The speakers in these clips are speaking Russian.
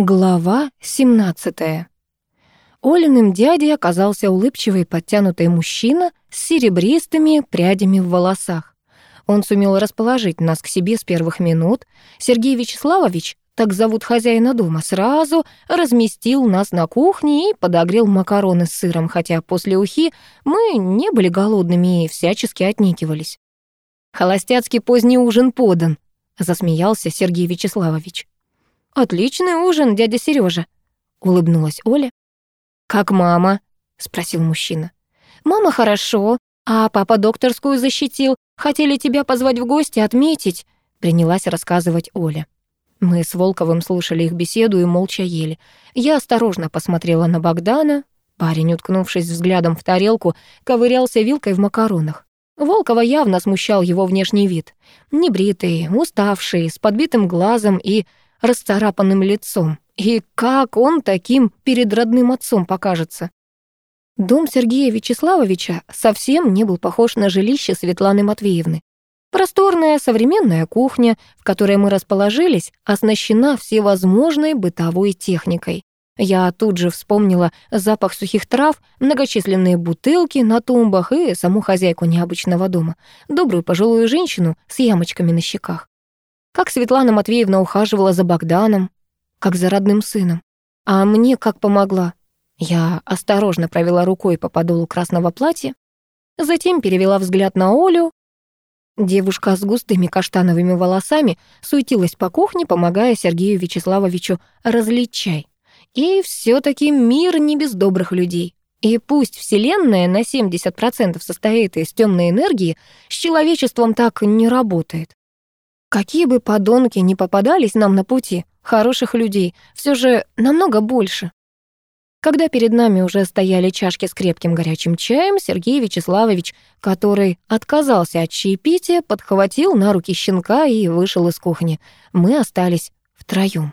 Глава 17. Олиным дядей оказался улыбчивый подтянутый мужчина с серебристыми прядями в волосах. Он сумел расположить нас к себе с первых минут. Сергей Вячеславович, так зовут хозяина дома, сразу разместил нас на кухне и подогрел макароны с сыром, хотя после ухи мы не были голодными и всячески отнекивались. «Холостяцкий поздний ужин подан», — засмеялся Сергей Вячеславович. «Отличный ужин, дядя Сережа, улыбнулась Оля. «Как мама?» — спросил мужчина. «Мама хорошо, а папа докторскую защитил. Хотели тебя позвать в гости, отметить», — принялась рассказывать Оля. Мы с Волковым слушали их беседу и молча ели. Я осторожно посмотрела на Богдана. Парень, уткнувшись взглядом в тарелку, ковырялся вилкой в макаронах. Волкова явно смущал его внешний вид. Небритый, уставший, с подбитым глазом и расцарапанным лицом. И как он таким перед родным отцом покажется? Дом Сергея Вячеславовича совсем не был похож на жилище Светланы Матвеевны. Просторная современная кухня, в которой мы расположились, оснащена всевозможной бытовой техникой. Я тут же вспомнила запах сухих трав, многочисленные бутылки на тумбах и саму хозяйку необычного дома, добрую пожилую женщину с ямочками на щеках. Как Светлана Матвеевна ухаживала за Богданом, как за родным сыном. А мне как помогла. Я осторожно провела рукой по подолу красного платья, затем перевела взгляд на Олю. Девушка с густыми каштановыми волосами суетилась по кухне, помогая Сергею Вячеславовичу разлить чай. И все таки мир не без добрых людей. И пусть Вселенная на 70% состоит из темной энергии, с человечеством так не работает. Какие бы подонки не попадались нам на пути, хороших людей все же намного больше. Когда перед нами уже стояли чашки с крепким горячим чаем, Сергей Вячеславович, который отказался от чаепития, подхватил на руки щенка и вышел из кухни. Мы остались втроём.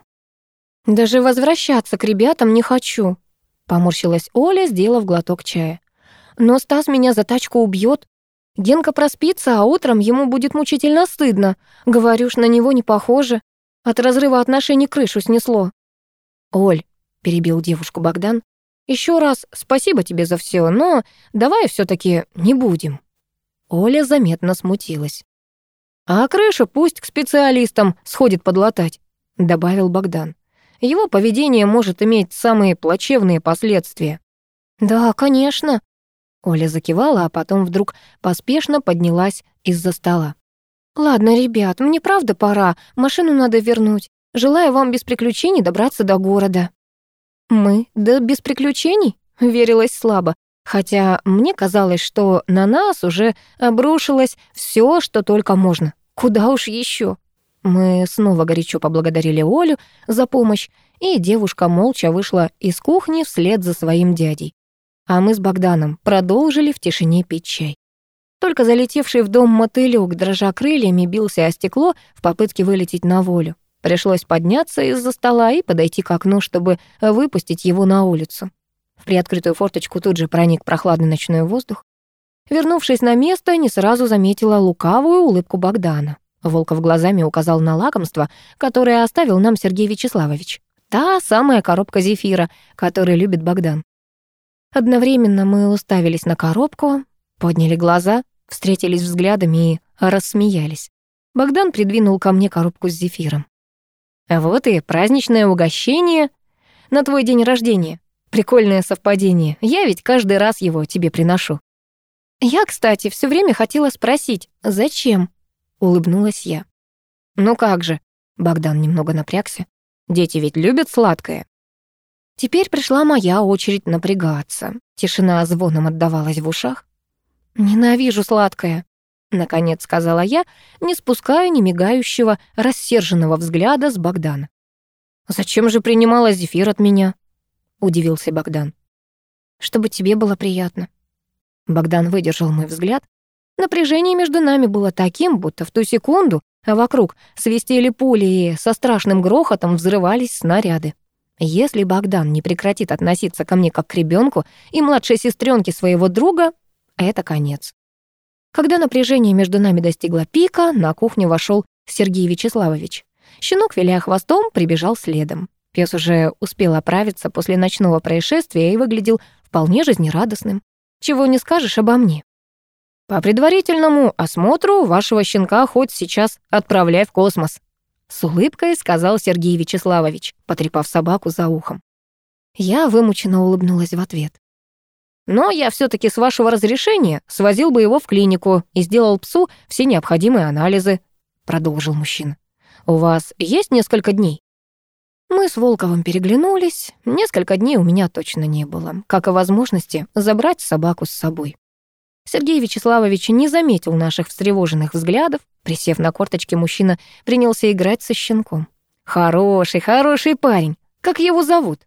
«Даже возвращаться к ребятам не хочу», — поморщилась Оля, сделав глоток чая. «Но Стас меня за тачку убьет. Генка проспится, а утром ему будет мучительно стыдно. Говорю ж, на него не похоже. От разрыва отношений крышу снесло. «Оль», — перебил девушку Богдан, еще раз спасибо тебе за все, но давай все таки не будем». Оля заметно смутилась. «А крыша пусть к специалистам сходит подлатать», — добавил Богдан. «Его поведение может иметь самые плачевные последствия». «Да, конечно», Оля закивала, а потом вдруг поспешно поднялась из-за стола. «Ладно, ребят, мне правда пора, машину надо вернуть. Желаю вам без приключений добраться до города». «Мы? Да без приключений?» — верилась слабо. Хотя мне казалось, что на нас уже обрушилось все, что только можно. Куда уж еще? Мы снова горячо поблагодарили Олю за помощь, и девушка молча вышла из кухни вслед за своим дядей а мы с Богданом продолжили в тишине пить чай. Только залетевший в дом мотылёк, дрожа крыльями, бился о стекло в попытке вылететь на волю. Пришлось подняться из-за стола и подойти к окну, чтобы выпустить его на улицу. В приоткрытую форточку тут же проник прохладный ночной воздух. Вернувшись на место, не сразу заметила лукавую улыбку Богдана. Волков глазами указал на лакомство, которое оставил нам Сергей Вячеславович. Та самая коробка зефира, который любит Богдан. Одновременно мы уставились на коробку, подняли глаза, встретились взглядами и рассмеялись. Богдан придвинул ко мне коробку с зефиром. «Вот и праздничное угощение на твой день рождения. Прикольное совпадение. Я ведь каждый раз его тебе приношу». «Я, кстати, все время хотела спросить, зачем?» — улыбнулась я. «Ну как же?» — Богдан немного напрягся. «Дети ведь любят сладкое. Теперь пришла моя очередь напрягаться. Тишина звоном отдавалась в ушах. «Ненавижу сладкое», — наконец сказала я, не спуская не мигающего, рассерженного взгляда с Богдана. «Зачем же принимала зефир от меня?» — удивился Богдан. «Чтобы тебе было приятно». Богдан выдержал мой взгляд. Напряжение между нами было таким, будто в ту секунду вокруг свистели пули и со страшным грохотом взрывались снаряды. Если Богдан не прекратит относиться ко мне как к ребенку и младшей сестренке своего друга, это конец. Когда напряжение между нами достигло пика, на кухню вошел Сергей Вячеславович. Щенок, виляя хвостом, прибежал следом. Пес уже успел оправиться после ночного происшествия и выглядел вполне жизнерадостным. Чего не скажешь обо мне. По предварительному осмотру вашего щенка хоть сейчас отправляй в космос. С улыбкой сказал Сергей Вячеславович, потрепав собаку за ухом. Я вымученно улыбнулась в ответ. Но я все таки с вашего разрешения свозил бы его в клинику и сделал псу все необходимые анализы, продолжил мужчина. У вас есть несколько дней? Мы с Волковым переглянулись. Несколько дней у меня точно не было, как и возможности забрать собаку с собой. Сергей Вячеславович не заметил наших встревоженных взглядов. Присев на корточки, мужчина принялся играть со щенком. «Хороший, хороший парень. Как его зовут?»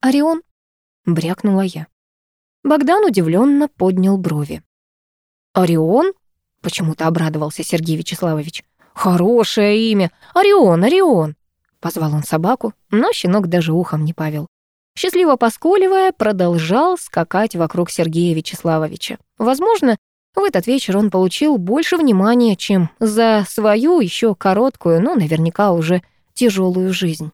«Орион», — брякнула я. Богдан удивленно поднял брови. «Орион?» — почему-то обрадовался Сергей Вячеславович. «Хорошее имя! Орион, Орион!» Позвал он собаку, но щенок даже ухом не павел. Счастливо поскуливая, продолжал скакать вокруг Сергея Вячеславовича. Возможно, в этот вечер он получил больше внимания, чем за свою еще короткую, но наверняка уже тяжелую жизнь.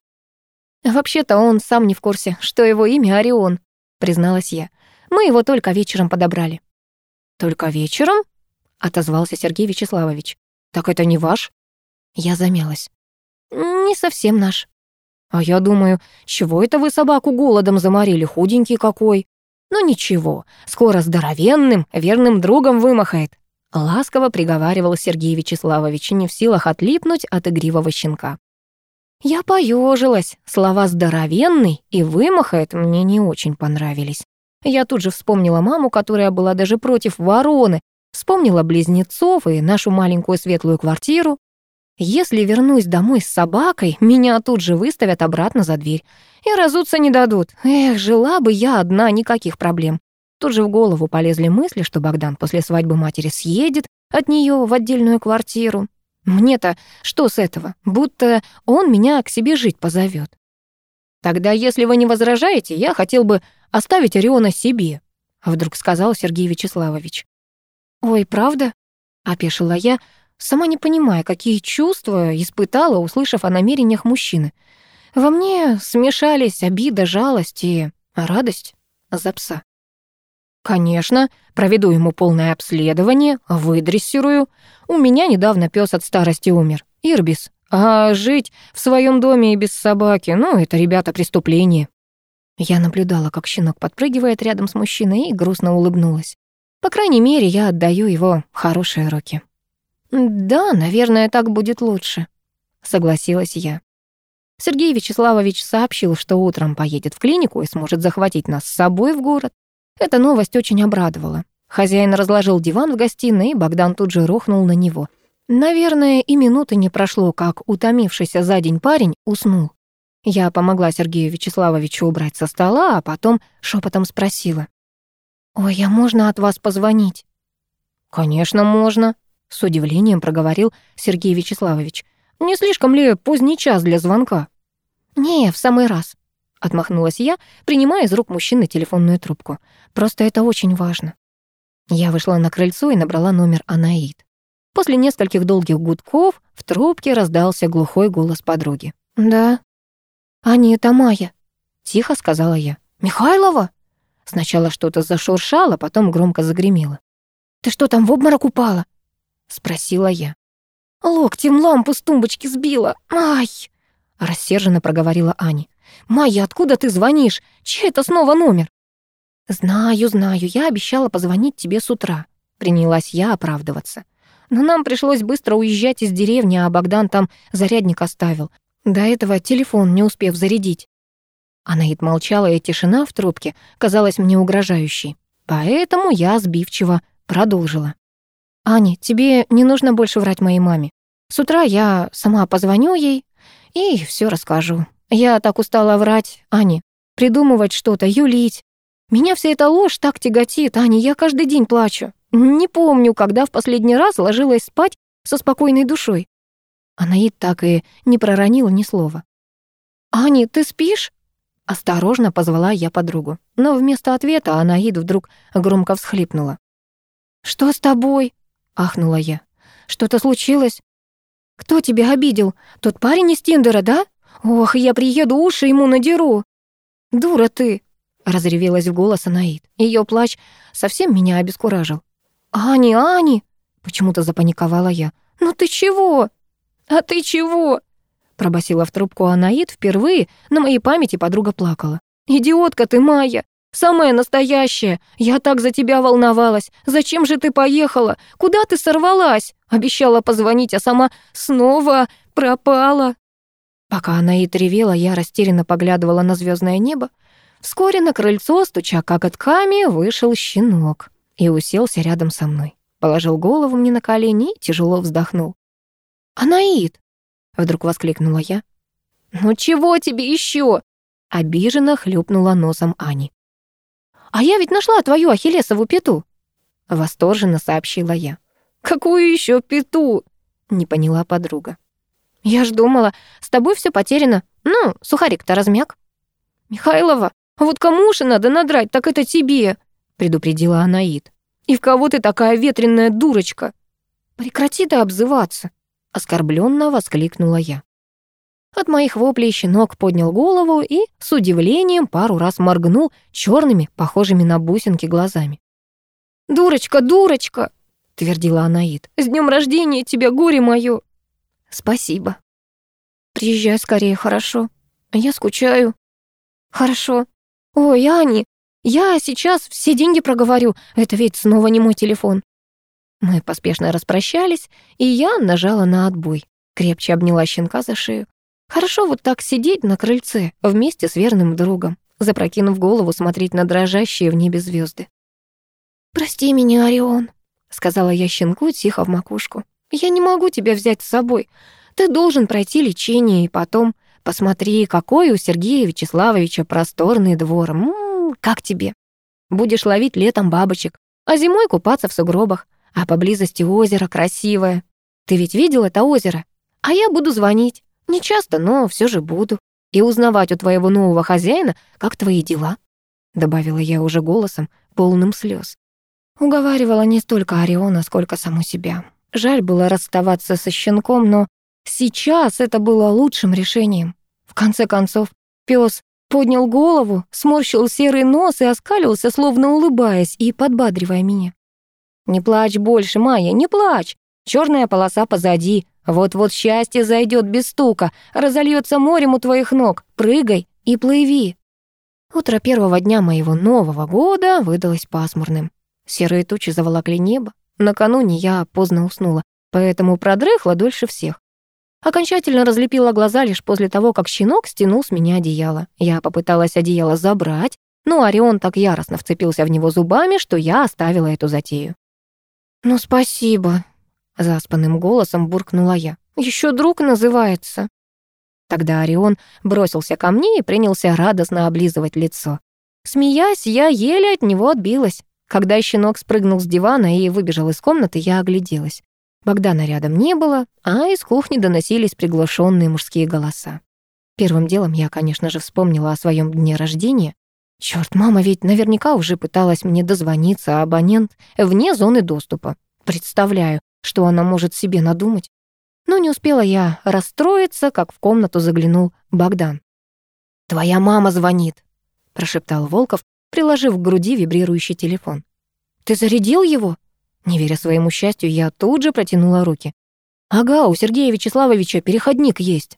«Вообще-то он сам не в курсе, что его имя Орион», — призналась я. «Мы его только вечером подобрали». «Только вечером?» — отозвался Сергей Вячеславович. «Так это не ваш?» Я замялась. «Не совсем наш», а я думаю, чего это вы собаку голодом заморили, худенький какой? Ну ничего, скоро здоровенным, верным другом вымахает. Ласково приговаривал Сергей Вячеславович, не в силах отлипнуть от игривого щенка. Я поежилась. Слова «здоровенный» и «вымахает» мне не очень понравились. Я тут же вспомнила маму, которая была даже против вороны, вспомнила близнецов и нашу маленькую светлую квартиру. Если вернусь домой с собакой, меня тут же выставят обратно за дверь. И разуться не дадут. Эх, жила бы я одна, никаких проблем. Тут же в голову полезли мысли, что Богдан после свадьбы матери съедет от нее в отдельную квартиру. Мне-то что с этого? Будто он меня к себе жить позовет. Тогда, если вы не возражаете, я хотел бы оставить Ориона себе, вдруг сказал Сергей Вячеславович. Ой, правда? опешила я, сама не понимая, какие чувства испытала, услышав о намерениях мужчины. Во мне смешались обида, жалость и радость за пса. Конечно, проведу ему полное обследование, выдрессирую. У меня недавно пес от старости умер, Ирбис. А жить в своем доме и без собаки, ну, это, ребята, преступление. Я наблюдала, как щенок подпрыгивает рядом с мужчиной и грустно улыбнулась. По крайней мере, я отдаю его хорошие руки. «Да, наверное, так будет лучше», — согласилась я. Сергей Вячеславович сообщил, что утром поедет в клинику и сможет захватить нас с собой в город. Эта новость очень обрадовала. Хозяин разложил диван в гостиной, и Богдан тут же рухнул на него. Наверное, и минуты не прошло, как утомившийся за день парень уснул. Я помогла Сергею Вячеславовичу убрать со стола, а потом шепотом спросила. «Ой, а можно от вас позвонить?» «Конечно, можно», — с удивлением проговорил Сергей Вячеславович. «Не слишком ли поздний час для звонка?» «Не, в самый раз», — отмахнулась я, принимая из рук мужчины телефонную трубку. «Просто это очень важно». Я вышла на крыльцо и набрала номер Анаид. После нескольких долгих гудков в трубке раздался глухой голос подруги. «Да». «Аня, это Майя», — тихо сказала я. «Михайлова?» Сначала что-то зашуршало, потом громко загремело. «Ты что, там в обморок упала?» — спросила я. «Локтем лампу с тумбочки сбила! Ай!» — рассерженно проговорила Аня. «Майя, откуда ты звонишь? Чей это снова номер?» «Знаю, знаю, я обещала позвонить тебе с утра», — принялась я оправдываться. «Но нам пришлось быстро уезжать из деревни, а Богдан там зарядник оставил. До этого телефон не успев зарядить». Анаид молчала, и тишина в трубке казалась мне угрожающей. Поэтому я сбивчиво продолжила. «Ани, тебе не нужно больше врать моей маме. С утра я сама позвоню ей и все расскажу. Я так устала врать, Ани, придумывать что-то, юлить. Меня вся эта ложь так тяготит, Ани, я каждый день плачу. Не помню, когда в последний раз ложилась спать со спокойной душой». Она и так и не проронила ни слова. «Ани, ты спишь?» Осторожно позвала я подругу, но вместо ответа Анаид вдруг громко всхлипнула. «Что с тобой?» ахнула я. «Что-то случилось? Кто тебя обидел? Тот парень из Тиндера, да? Ох, я приеду, уши ему надеру!» «Дура ты!» — разревелась в голос Анаид. Ее плач совсем меня обескуражил. «Ани, Ани!» — почему-то запаниковала я. «Ну ты чего? А ты чего?» Пробасила в трубку Анаид впервые, на моей памяти подруга плакала. «Идиотка ты, Майя! Самое настоящее! Я так за тебя волновалась! Зачем же ты поехала? Куда ты сорвалась? Обещала позвонить, а сама снова пропала!» Пока она и тревела, я растерянно поглядывала на звездное небо. Вскоре на крыльцо, стуча коготками, вышел щенок и уселся рядом со мной. Положил голову мне на колени и тяжело вздохнул. «Анаид!» — вдруг воскликнула я. «Ну чего тебе еще?» — обиженно хлюпнула носом Ани. «А я ведь нашла твою ахиллесову пету!» Восторженно сообщила я. «Какую еще пету?» Не поняла подруга. «Я ж думала, с тобой все потеряно. Ну, сухарик-то размяк». «Михайлова, вот кому же надо надрать, так это тебе!» предупредила Анаид. «И в кого ты такая ветреная дурочка?» «Прекрати ты обзываться!» оскорбленно воскликнула я. От моих воплей щенок поднял голову и с удивлением пару раз моргнул черными, похожими на бусинки глазами. «Дурочка, дурочка!» — твердила Анаид. «С днем рождения тебя, горе мое!» «Спасибо!» «Приезжай скорее, хорошо? А я скучаю». «Хорошо. Ой, Ани, я сейчас все деньги проговорю, это ведь снова не мой телефон». Мы поспешно распрощались, и я нажала на отбой. Крепче обняла щенка за шею. Хорошо вот так сидеть на крыльце вместе с верным другом, запрокинув голову смотреть на дрожащие в небе звезды. «Прости меня, Орион», — сказала я щенку тихо в макушку. «Я не могу тебя взять с собой. Ты должен пройти лечение, и потом посмотри, какой у Сергея Вячеславовича просторный двор. М -м, как тебе? Будешь ловить летом бабочек, а зимой купаться в сугробах, а поблизости озеро красивое. Ты ведь видел это озеро? А я буду звонить. Не часто, но все же буду. И узнавать у твоего нового хозяина, как твои дела», — добавила я уже голосом, полным слез. Уговаривала не столько Ориона, сколько саму себя. Жаль было расставаться со щенком, но сейчас это было лучшим решением. В конце концов, пес поднял голову, сморщил серый нос и оскалился, словно улыбаясь и подбадривая меня. «Не плачь больше, Майя, не плачь! Черная полоса позади, вот-вот счастье зайдет без стука, разольется морем у твоих ног. Прыгай и плыви. Утро первого дня моего Нового года выдалось пасмурным. Серые тучи заволокли небо. Накануне я поздно уснула, поэтому продрыхла дольше всех. Окончательно разлепила глаза лишь после того, как щенок стянул с меня одеяло. Я попыталась одеяло забрать, но Орион так яростно вцепился в него зубами, что я оставила эту затею. «Ну, спасибо», Заспанным голосом буркнула я. «Еще друг называется». Тогда Орион бросился ко мне и принялся радостно облизывать лицо. Смеясь, я еле от него отбилась. Когда щенок спрыгнул с дивана и выбежал из комнаты, я огляделась. Богдана рядом не было, а из кухни доносились приглашенные мужские голоса. Первым делом я, конечно же, вспомнила о своем дне рождения. Черт, мама ведь наверняка уже пыталась мне дозвониться, а абонент вне зоны доступа. Представляю, что она может себе надумать. Но не успела я расстроиться, как в комнату заглянул Богдан. «Твоя мама звонит», — прошептал Волков, приложив к груди вибрирующий телефон. «Ты зарядил его?» Не веря своему счастью, я тут же протянула руки. «Ага, у Сергея Вячеславовича переходник есть».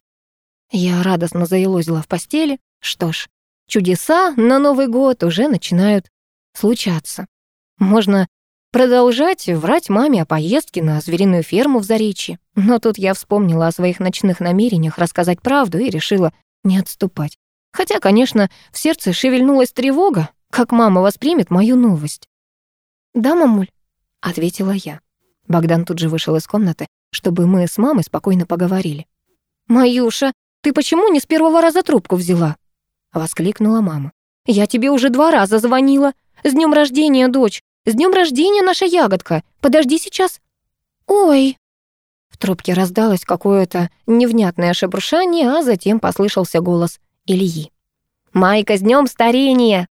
Я радостно заелозила в постели. Что ж, чудеса на Новый год уже начинают случаться. Можно Продолжать врать маме о поездке на звериную ферму в Заречье. Но тут я вспомнила о своих ночных намерениях рассказать правду и решила не отступать. Хотя, конечно, в сердце шевельнулась тревога, как мама воспримет мою новость. «Да, мамуль», — ответила я. Богдан тут же вышел из комнаты, чтобы мы с мамой спокойно поговорили. «Маюша, ты почему не с первого раза трубку взяла?» — воскликнула мама. «Я тебе уже два раза звонила. С днем рождения, дочь. С днем рождения, наша ягодка! Подожди сейчас!» «Ой!» В трубке раздалось какое-то невнятное шебуршание, а затем послышался голос Ильи. «Майка, с днем старения!»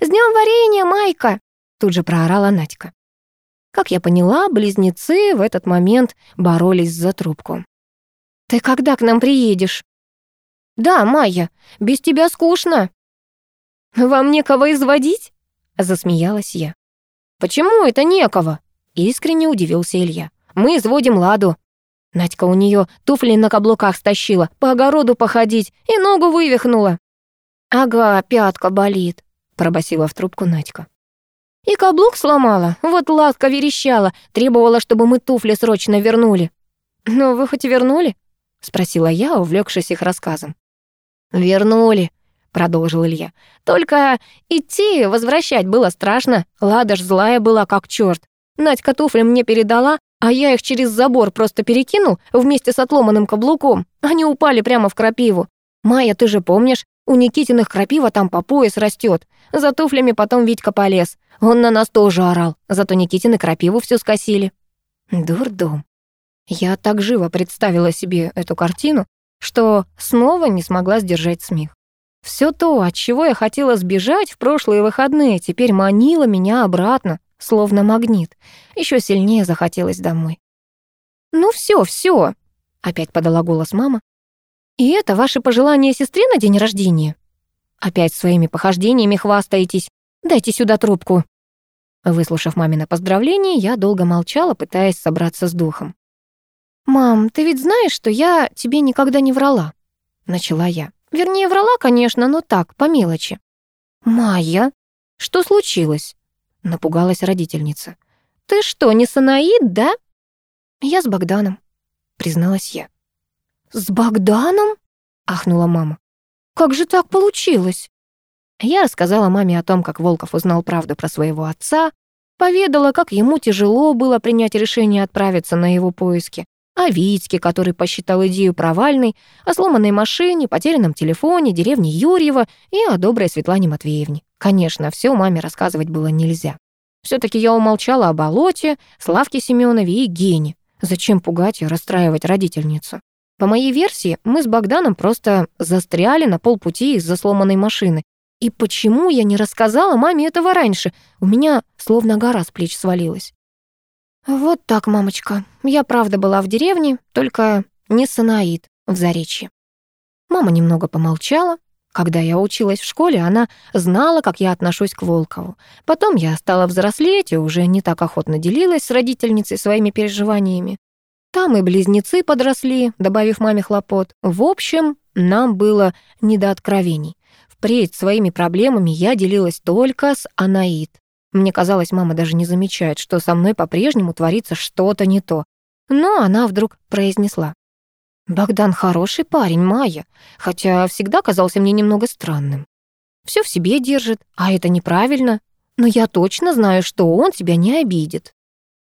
«С днем варенья, Майка!» Тут же проорала Надька. Как я поняла, близнецы в этот момент боролись за трубку. «Ты когда к нам приедешь?» «Да, Майя, без тебя скучно». «Вам некого изводить?» — засмеялась я. Почему это некого?» Искренне удивился Илья. «Мы изводим ладу». Надька у нее туфли на каблуках стащила, по огороду походить и ногу вывихнула. «Ага, пятка болит», — пробасила в трубку Надька. «И каблук сломала, вот Ладка верещала, требовала, чтобы мы туфли срочно вернули». «Ну, вы хоть вернули?» — спросила я, увлекшись их рассказом. «Вернули», продолжил Илья. «Только идти, возвращать было страшно. Лада ж злая была, как черт. Надька туфли мне передала, а я их через забор просто перекину, вместе с отломанным каблуком. Они упали прямо в крапиву. Майя, ты же помнишь, у Никитиных крапива там по пояс растет. За туфлями потом Витька полез. Он на нас тоже орал. Зато Никитины крапиву все скосили». Дурдом. Я так живо представила себе эту картину, что снова не смогла сдержать смех. Все то, от чего я хотела сбежать в прошлые выходные, теперь манило меня обратно, словно магнит. Еще сильнее захотелось домой. «Ну все, все, опять подала голос мама. «И это ваши пожелания сестре на день рождения?» «Опять своими похождениями хвастаетесь. Дайте сюда трубку». Выслушав мамино поздравление, я долго молчала, пытаясь собраться с духом. «Мам, ты ведь знаешь, что я тебе никогда не врала?» — начала я. Вернее, врала, конечно, но так, по мелочи. «Майя, что случилось?» — напугалась родительница. «Ты что, не Санаид, да?» «Я с Богданом», — призналась я. «С Богданом?» — ахнула мама. «Как же так получилось?» Я рассказала маме о том, как Волков узнал правду про своего отца, поведала, как ему тяжело было принять решение отправиться на его поиски, о Витьке, который посчитал идею провальной, о сломанной машине, потерянном телефоне, деревне Юрьева и о доброй Светлане Матвеевне. Конечно, все маме рассказывать было нельзя. все таки я умолчала о Болоте, Славке Семенове и Гене. Зачем пугать и расстраивать родительницу? По моей версии, мы с Богданом просто застряли на полпути из-за сломанной машины. И почему я не рассказала маме этого раньше? У меня словно гора с плеч свалилась. Вот так, мамочка. Я правда была в деревне, только не Санаид, в Заречье. Мама немного помолчала. Когда я училась в школе, она знала, как я отношусь к Волкову. Потом я стала взрослеть и уже не так охотно делилась с родительницей своими переживаниями. Там и близнецы подросли, добавив маме хлопот. В общем, нам было не до откровений. Впредь своими проблемами я делилась только с Анаид. Мне казалось, мама даже не замечает, что со мной по-прежнему творится что-то не то. Но она вдруг произнесла. «Богдан хороший парень, Майя, хотя всегда казался мне немного странным. Все в себе держит, а это неправильно. Но я точно знаю, что он тебя не обидит».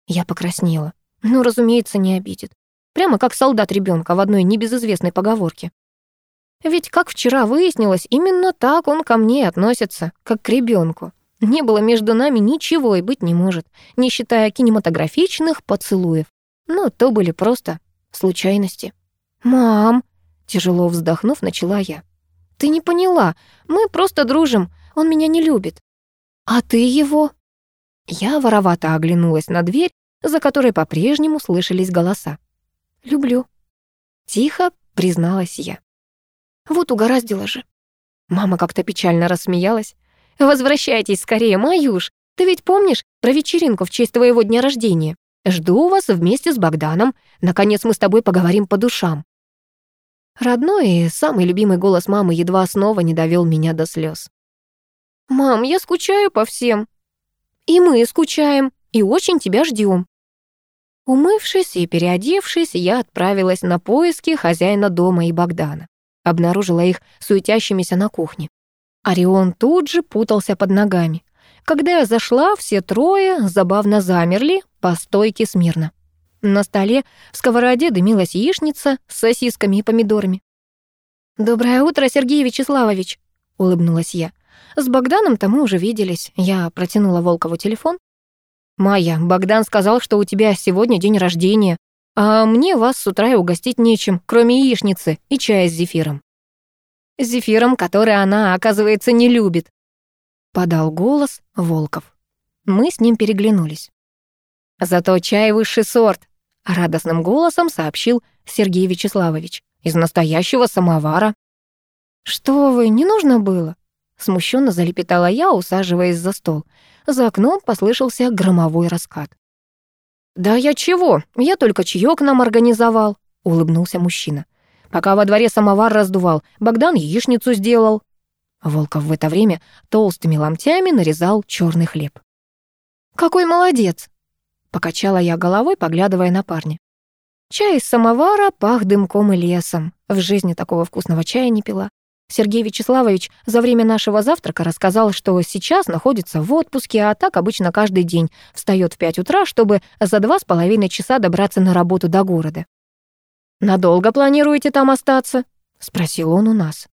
Я покраснела. Ну, разумеется, не обидит. Прямо как солдат ребенка в одной небезызвестной поговорке. Ведь, как вчера выяснилось, именно так он ко мне относится, как к ребенку. Не было между нами ничего и быть не может, не считая кинематографичных поцелуев. Но то были просто случайности. «Мам!» — тяжело вздохнув, начала я. «Ты не поняла. Мы просто дружим. Он меня не любит». «А ты его?» Я воровато оглянулась на дверь, за которой по-прежнему слышались голоса. «Люблю». Тихо призналась я. «Вот угораздило же». Мама как-то печально рассмеялась. Возвращайтесь скорее, Маюш. Ты ведь помнишь про вечеринку в честь твоего дня рождения? Жду вас вместе с Богданом. Наконец мы с тобой поговорим по душам». Родной и самый любимый голос мамы едва снова не довел меня до слез. «Мам, я скучаю по всем». «И мы скучаем, и очень тебя ждем. Умывшись и переодевшись, я отправилась на поиски хозяина дома и Богдана. Обнаружила их суетящимися на кухне. Орион тут же путался под ногами. Когда я зашла, все трое забавно замерли по стойке смирно. На столе в сковороде дымилась яичница с сосисками и помидорами. «Доброе утро, Сергей Вячеславович!» — улыбнулась я. «С Богданом-то мы уже виделись. Я протянула Волкову телефон. «Майя, Богдан сказал, что у тебя сегодня день рождения, а мне вас с утра и угостить нечем, кроме яичницы и чая с зефиром» с зефиром, который она, оказывается, не любит», — подал голос Волков. Мы с ним переглянулись. «Зато чай высший сорт», — радостным голосом сообщил Сергей Вячеславович. «Из настоящего самовара». «Что вы, не нужно было?» Смущенно залепетала я, усаживаясь за стол. За окном послышался громовой раскат. «Да я чего? Я только чаёк нам организовал», — улыбнулся мужчина. Пока во дворе самовар раздувал, Богдан яичницу сделал. Волков в это время толстыми ломтями нарезал черный хлеб. «Какой молодец!» — покачала я головой, поглядывая на парня. Чай из самовара пах дымком и лесом. В жизни такого вкусного чая не пила. Сергей Вячеславович за время нашего завтрака рассказал, что сейчас находится в отпуске, а так обычно каждый день встает в пять утра, чтобы за два с половиной часа добраться на работу до города. «Надолго планируете там остаться?» — спросил он у нас.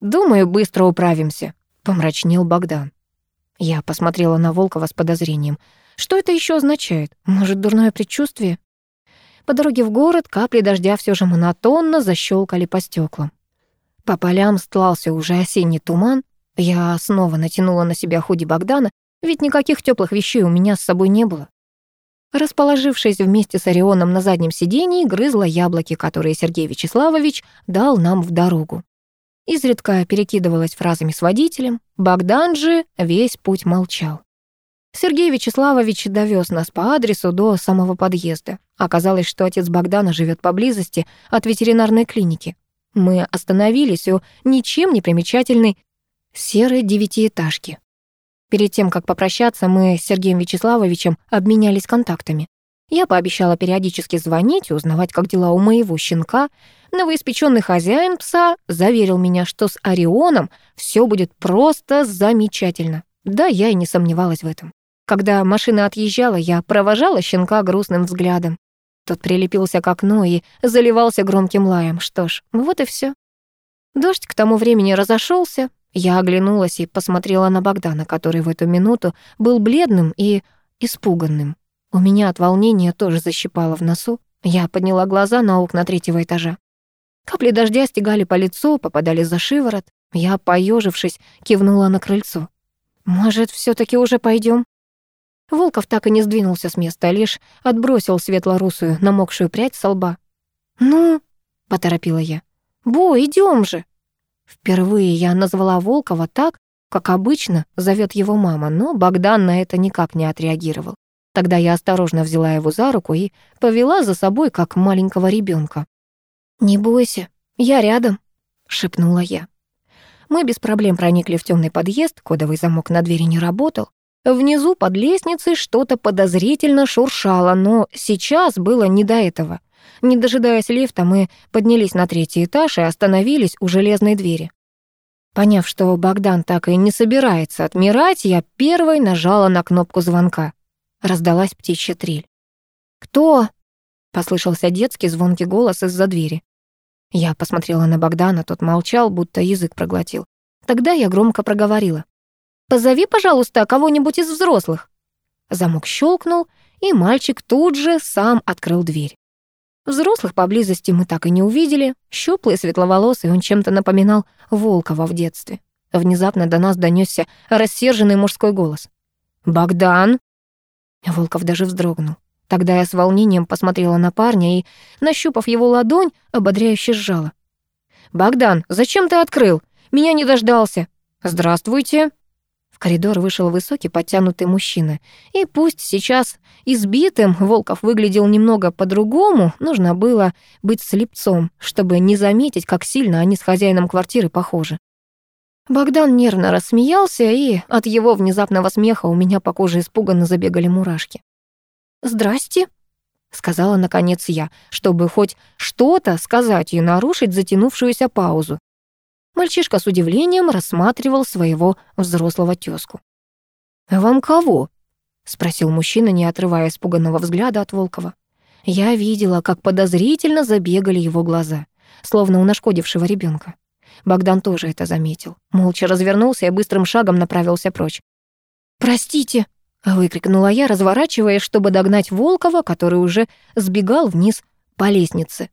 «Думаю, быстро управимся», — помрачнел Богдан. Я посмотрела на Волкова с подозрением. «Что это еще означает? Может, дурное предчувствие?» По дороге в город капли дождя все же монотонно защелкали по стеклам. По полям стлался уже осенний туман. Я снова натянула на себя худи Богдана, ведь никаких теплых вещей у меня с собой не было. Расположившись вместе с Орионом на заднем сидении, грызла яблоки, которые Сергей Вячеславович дал нам в дорогу. Изредка перекидывалась фразами с водителем. Богдан же весь путь молчал. Сергей Вячеславович довез нас по адресу до самого подъезда. Оказалось, что отец Богдана живет поблизости от ветеринарной клиники. Мы остановились у ничем не примечательной серой девятиэтажки. Перед тем, как попрощаться, мы с Сергеем Вячеславовичем обменялись контактами. Я пообещала периодически звонить и узнавать, как дела у моего щенка. Новоиспеченный хозяин пса заверил меня, что с Орионом все будет просто замечательно. Да, я и не сомневалась в этом. Когда машина отъезжала, я провожала щенка грустным взглядом. Тот прилепился к окну и заливался громким лаем. Что ж, вот и все. Дождь к тому времени разошелся, я оглянулась и посмотрела на Богдана, который в эту минуту был бледным и испуганным. У меня от волнения тоже защипало в носу. Я подняла глаза на окна третьего этажа. Капли дождя стегали по лицу, попадали за шиворот. Я, поежившись, кивнула на крыльцо. «Может, все таки уже пойдем? Волков так и не сдвинулся с места, лишь отбросил светло-русую, намокшую прядь со лба. «Ну?» — поторопила я. «Бо, идем же!» Впервые я назвала Волкова так, как обычно зовет его мама, но Богдан на это никак не отреагировал. Тогда я осторожно взяла его за руку и повела за собой, как маленького ребенка. «Не бойся, я рядом», — шепнула я. Мы без проблем проникли в темный подъезд, кодовый замок на двери не работал. Внизу под лестницей что-то подозрительно шуршало, но сейчас было не до этого — не дожидаясь лифта, мы поднялись на третий этаж и остановились у железной двери. Поняв, что Богдан так и не собирается отмирать, я первой нажала на кнопку звонка. Раздалась птичья трель. «Кто?» — послышался детский звонкий голос из-за двери. Я посмотрела на Богдана, тот молчал, будто язык проглотил. Тогда я громко проговорила. «Позови, пожалуйста, кого-нибудь из взрослых». Замок щелкнул, и мальчик тут же сам открыл дверь. Взрослых поблизости мы так и не увидели. Щуплый, светловолосый, он чем-то напоминал Волкова в детстве. Внезапно до нас донесся рассерженный мужской голос. «Богдан!» Волков даже вздрогнул. Тогда я с волнением посмотрела на парня и, нащупав его ладонь, ободряюще сжала. «Богдан, зачем ты открыл? Меня не дождался!» «Здравствуйте!» коридор вышел высокий подтянутый мужчина. И пусть сейчас избитым Волков выглядел немного по-другому, нужно было быть слепцом, чтобы не заметить, как сильно они с хозяином квартиры похожи. Богдан нервно рассмеялся, и от его внезапного смеха у меня по коже испуганно забегали мурашки. «Здрасте», — сказала наконец я, чтобы хоть что-то сказать и нарушить затянувшуюся паузу. Мальчишка с удивлением рассматривал своего взрослого тёзку. «Вам кого?» — спросил мужчина, не отрывая испуганного взгляда от Волкова. Я видела, как подозрительно забегали его глаза, словно у нашкодившего ребёнка. Богдан тоже это заметил. Молча развернулся и быстрым шагом направился прочь. «Простите!» — выкрикнула я, разворачиваясь, чтобы догнать Волкова, который уже сбегал вниз по лестнице.